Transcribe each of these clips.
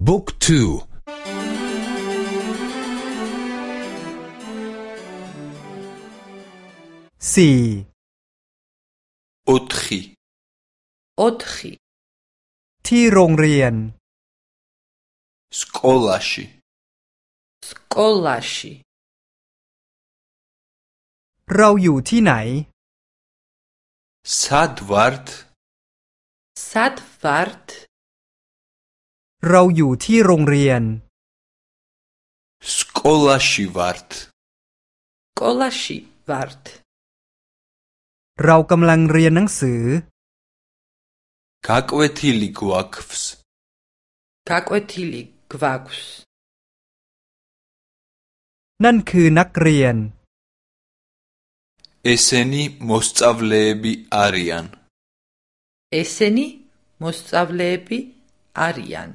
Book 2 4 Autri Autri ที่โรงเรียน Scolashi Scolashi เราอยู่ที่ไหน Sadvart Sadvart เราอยู่ที่โรงเรียนสกอลาชิวาร์ตสกอลาชิวาร์ตเรากำลังเรียนหนังสือคากเวทิลิกวากฟสคากเวทิลิกวากสนั่นคือนักเรียน เอเซนีมอสซาวเลบิอาริยันเอเซนีมอสซาวเลบิอาริยัน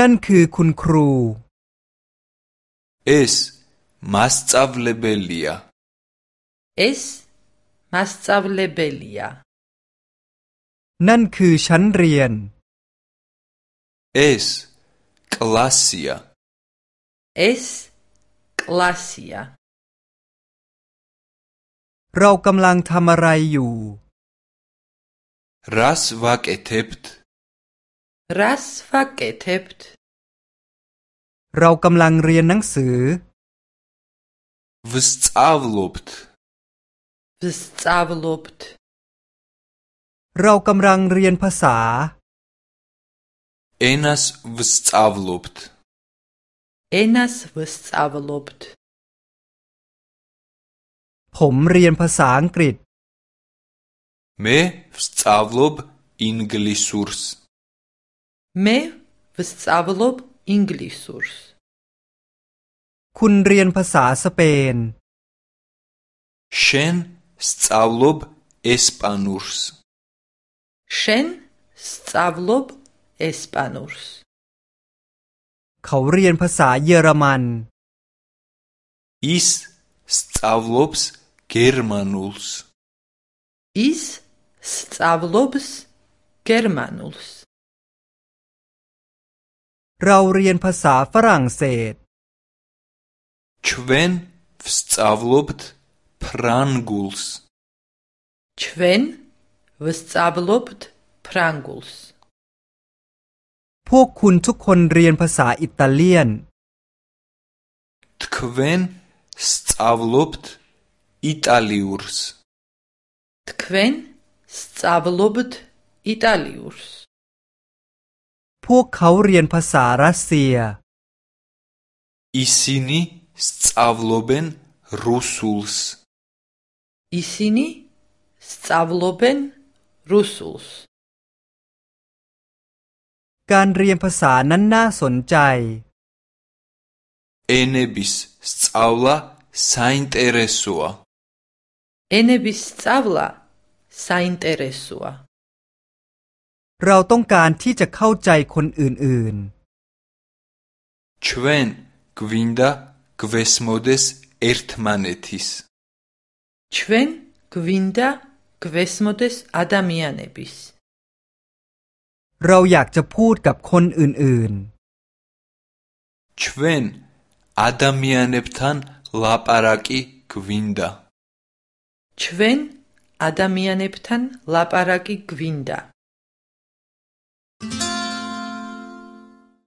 นั่นคือคุณครู ეს მასწავლებელია ეს მ ა ს წ ა วเลเบลียนั่นคือชั้นเรียนลาสิอาเอสคลาสิอาเรากำลังทำอะไรอยู่สว ს กเอเทปต์รัสฟากเกเทปเรากำลังเรียนหนังสือวิสต์อาวลบต์วิสต์อาวลบต์เรากำลังเรียนภาษา เอนัสวิสต์อาวลบต์เอนัสวิสต์อาวลบต์ผมเรียนภาษาอังกฤษ เมวิสต์อาวลบอิงกฤษ მე ვსწავლობ ინგლისურს. ქუნ რიენ ფასა სპენ. შენ სწავლობ ესპანურს. შენ სწავლობ ესპანურს. ქაურიენ ფასა იერმან. ის სწავლობს გერმანულს. ის სწავლობს გერმანულს. เราเรียนภาษาฝรั่งเศส ჩვენ ვსწავლობთ ფრანგულს ჩვენ ვსწავლობთ ფრანგულს พวกคุณทุกคนเรียนภาษาอิตาเลียน თქვენ სწავლობთ იტალიურს თქვენ სწავლობთ იტალიურს ფუ ქაურიენ ფასა რუსია ისინი სწავლობენ რუსულს ისინი სწავლობენ რუსულს განრიენ ფასა ნანა სონჯაი ენების სწავლა საინტერესოა ენების სწავლა საინტერესოა เราต้องการที่จะเข้าใจคนอื่นๆ ჩ ว ე ნ გვინდა გვესმოდეს ერთმანეთის ჩვენ გ น ი ნ დ ა გ ვ ე ს მ ო დ อ ს ა დ ა მ ი า ნ ე ბ ი ს เราอยากจะพูดกับคนอื่นๆ ჩვენ ა დ ა მ ი ა ნ ე ბ თ ა า ლ า პ ა ก ა კ ი გვინდა ჩ ვ ე า ადამიანებთან ლ ა პ ารากิ กวินดา